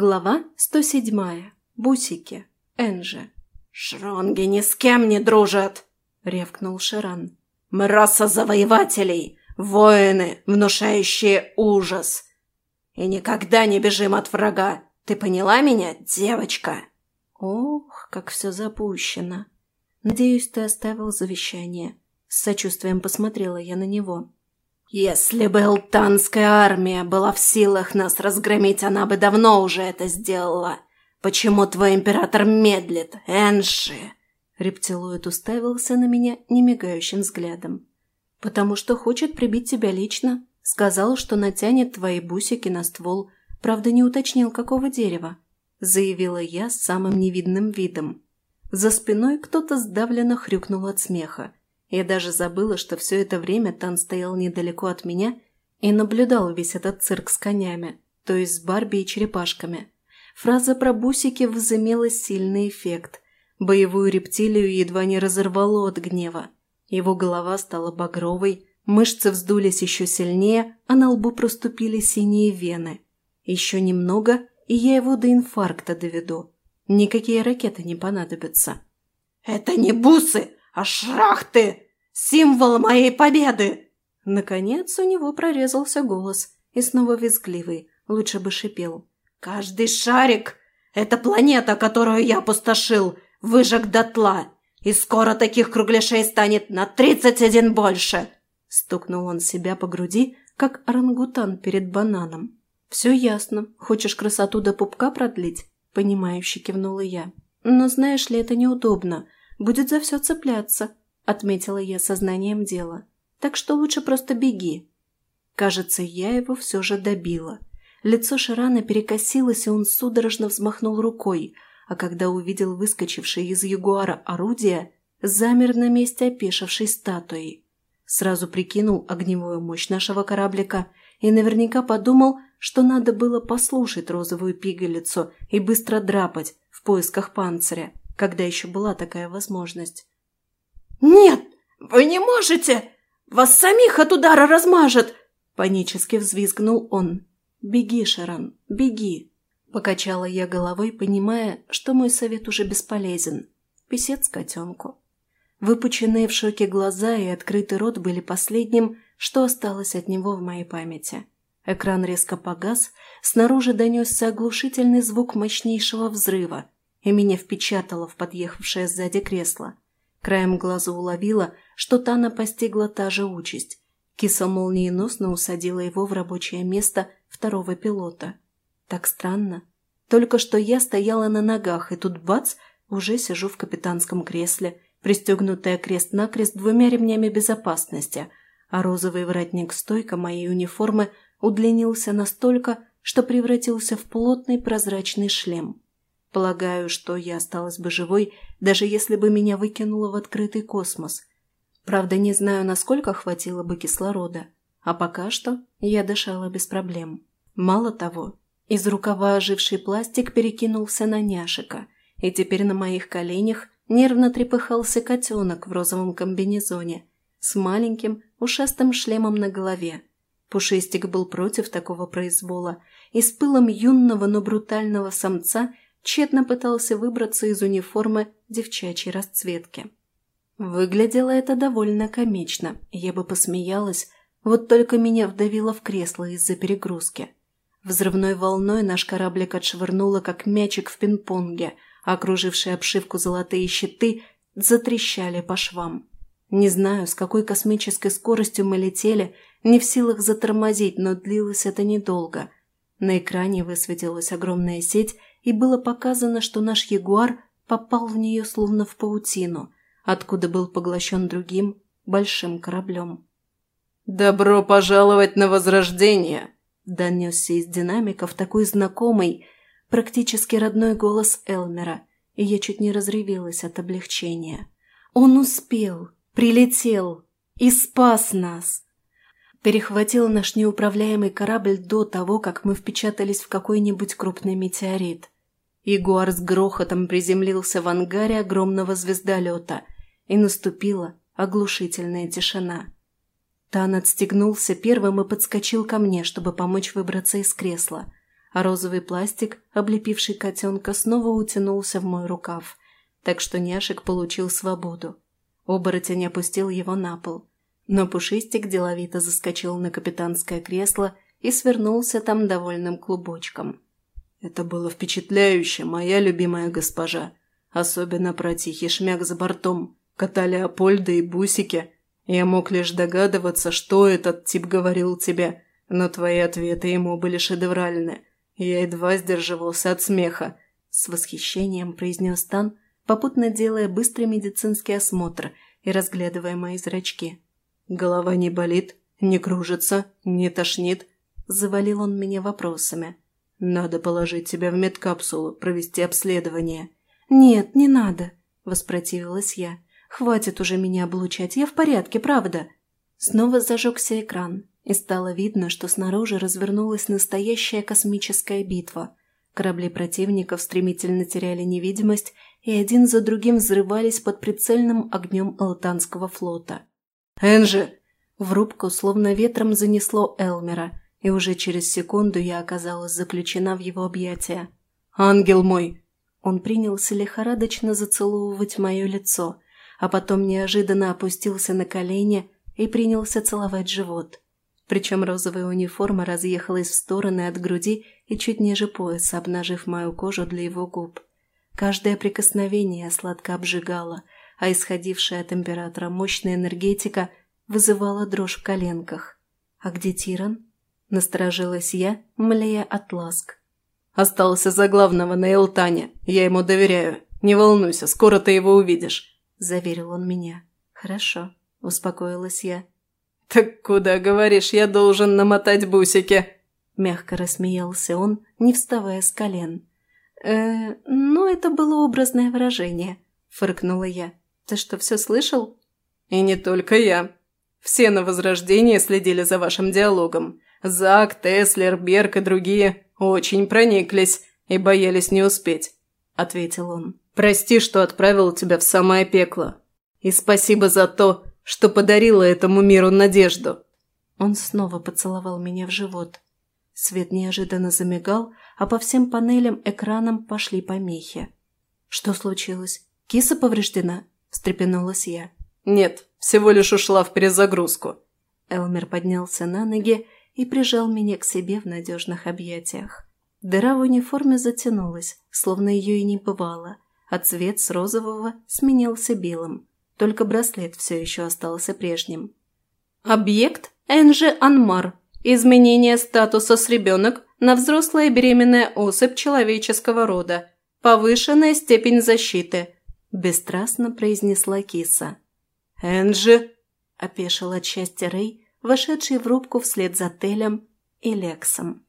Глава 107. Бусики. Энжи. «Шронги ни с кем не дружат!» — ревкнул Ширан. «Мы раса завоевателей, воины, внушающие ужас. И никогда не бежим от врага. Ты поняла меня, девочка?» Ох, как все запущено. Надеюсь, ты оставил завещание. С сочувствием посмотрела я на него. «Если бы Элтанская армия была в силах нас разгромить, она бы давно уже это сделала. Почему твой император медлит, Энши?» Рептилоид уставился на меня немигающим взглядом. «Потому что хочет прибить тебя лично. Сказал, что натянет твои бусики на ствол. Правда, не уточнил, какого дерева», – заявила я с самым невидным видом. За спиной кто-то сдавленно хрюкнул от смеха. Я даже забыла, что все это время Тан стоял недалеко от меня и наблюдал весь этот цирк с конями, то есть с Барби и черепашками. Фраза про бусики возымела сильный эффект. Боевую рептилию едва не разорвало от гнева. Его голова стала багровой, мышцы вздулись еще сильнее, а на лбу проступили синие вены. Еще немного, и я его до инфаркта доведу. Никакие ракеты не понадобятся. «Это не бусы, а шрахты! Символ моей победы!» Наконец у него прорезался голос, и снова визгливый, лучше бы шипел. «Каждый шарик — это планета, которую я опустошил, выжег дотла, и скоро таких кругляшей станет на тридцать один больше!» Стукнул он себя по груди, как орангутан перед бананом. «Все ясно. Хочешь красоту до пупка продлить?» Понимающе кивнула я. «Но знаешь ли, это неудобно будет за все цепляться», – отметила я сознанием дела. «Так что лучше просто беги». Кажется, я его все же добила. Лицо Ширана перекосилось, и он судорожно взмахнул рукой, а когда увидел выскочившее из ягуара орудие, замер на месте опешившей статуи. Сразу прикинул огневую мощь нашего кораблика и наверняка подумал, что надо было послушать розовую пигалицу и быстро драпать в поисках панциря, когда еще была такая возможность. «Нет, вы не можете! Вас самих от удара размажет!» Панически взвизгнул он. «Беги, Шаран, беги!» Покачала я головой, понимая, что мой совет уже бесполезен. Песец котенку. Выпученные в шоке глаза и открытый рот были последним, что осталось от него в моей памяти. Экран резко погас, снаружи донесся оглушительный звук мощнейшего взрыва, и меня впечатало в подъехавшее сзади кресло. Краем глаза уловила, что Тана постигла та же участь. Киса молниеносно усадила его в рабочее место второго пилота. Так странно. Только что я стояла на ногах, и тут бац, уже сижу в капитанском кресле, пристегнутая крест-накрест двумя ремнями безопасности, а розовый воротник-стойка моей униформы удлинился настолько, что превратился в плотный прозрачный шлем. Полагаю, что я осталась бы живой, даже если бы меня выкинуло в открытый космос. Правда, не знаю, насколько хватило бы кислорода. А пока что я дышала без проблем. Мало того, из рукава оживший пластик перекинулся на няшика, и теперь на моих коленях нервно трепыхался котенок в розовом комбинезоне с маленьким ушастым шлемом на голове. Пушистик был против такого произвола и с пылом юного, но брутального самца – тщетно пытался выбраться из униформы девчачьей расцветки. Выглядело это довольно комично, я бы посмеялась, вот только меня вдавило в кресло из-за перегрузки. Взрывной волной наш кораблик отшвырнуло, как мячик в пинг-понге, а окружившие обшивку золотые щиты затрещали по швам. Не знаю, с какой космической скоростью мы летели, не в силах затормозить, но длилось это недолго. На экране высветилась огромная сеть, и было показано, что наш ягуар попал в нее словно в паутину, откуда был поглощен другим большим кораблем. «Добро пожаловать на Возрождение!» донесся из динамиков такой знакомый, практически родной голос Элмера, и я чуть не разревелась от облегчения. «Он успел, прилетел и спас нас!» Перехватил наш неуправляемый корабль до того, как мы впечатались в какой-нибудь крупный метеорит. Ягуар с грохотом приземлился в ангаре огромного звездолета, и наступила оглушительная тишина. Тан отстегнулся первым и подскочил ко мне, чтобы помочь выбраться из кресла. а розовый пластик, облепивший котенка, снова утянулся в мой рукав, так что няшек получил свободу. Оборотень опустил его на пол, но Пушистик деловито заскочил на капитанское кресло и свернулся там довольным клубочком. «Это было впечатляюще, моя любимая госпожа. Особенно про тихий шмяк за бортом, кота Леопольда и бусики. Я мог лишь догадываться, что этот тип говорил тебе, но твои ответы ему были шедевральны. Я едва сдерживался от смеха», – с восхищением произнес Тан, попутно делая быстрый медицинский осмотр и разглядывая мои зрачки. «Голова не болит, не кружится, не тошнит?» Завалил он меня вопросами. «Надо положить тебя в медкапсулу, провести обследование». «Нет, не надо», – воспротивилась я. «Хватит уже меня облучать, я в порядке, правда». Снова зажегся экран, и стало видно, что снаружи развернулась настоящая космическая битва. Корабли противников стремительно теряли невидимость и один за другим взрывались под прицельным огнем Алтанского флота. «Энжи!» В рубку словно ветром занесло Элмера, и уже через секунду я оказалась заключена в его объятия. «Ангел мой!» Он принялся лихорадочно зацеловывать мое лицо, а потом неожиданно опустился на колени и принялся целовать живот. Причем розовая униформа разъехалась в стороны от груди и чуть ниже пояса, обнажив мою кожу для его губ. Каждое прикосновение сладко обжигало, а исходившая от императора мощная энергетика вызывала дрожь в коленках. «А где Тиран?» – насторожилась я, млея от ласк. «Остался за главного на Элтане. Я ему доверяю. Не волнуйся, скоро ты его увидишь», – заверил он меня. «Хорошо», – успокоилась я. «Так куда, говоришь, я должен намотать бусики?» Мягко рассмеялся он, не вставая с колен. «Э, ну, это было образное выражение», – фыркнула я. «Ты что, все слышал?» «И не только я. Все на Возрождение следили за вашим диалогом. Зак, Теслер, Берг и другие очень прониклись и боялись не успеть», – ответил он. «Прости, что отправил тебя в самое пекло. И спасибо за то, что подарила этому миру надежду». Он снова поцеловал меня в живот. Свет неожиданно замигал, а по всем панелям экранам пошли помехи. «Что случилось? Киса повреждена?» – встрепенулась я. «Нет, всего лишь ушла в перезагрузку». Элмер поднялся на ноги и прижал меня к себе в надежных объятиях. Дыра в униформе затянулась, словно ее и не бывало, а цвет с розового сменился белым. Только браслет все еще остался прежним. «Объект Энжи Анмар. Изменение статуса с ребенок на взрослая беременная особь человеческого рода. Повышенная степень защиты», – бесстрастно произнесла киса. «Энджи!» – опешил от счастья Рэй, вошедший в рубку вслед за Телем и Лексом.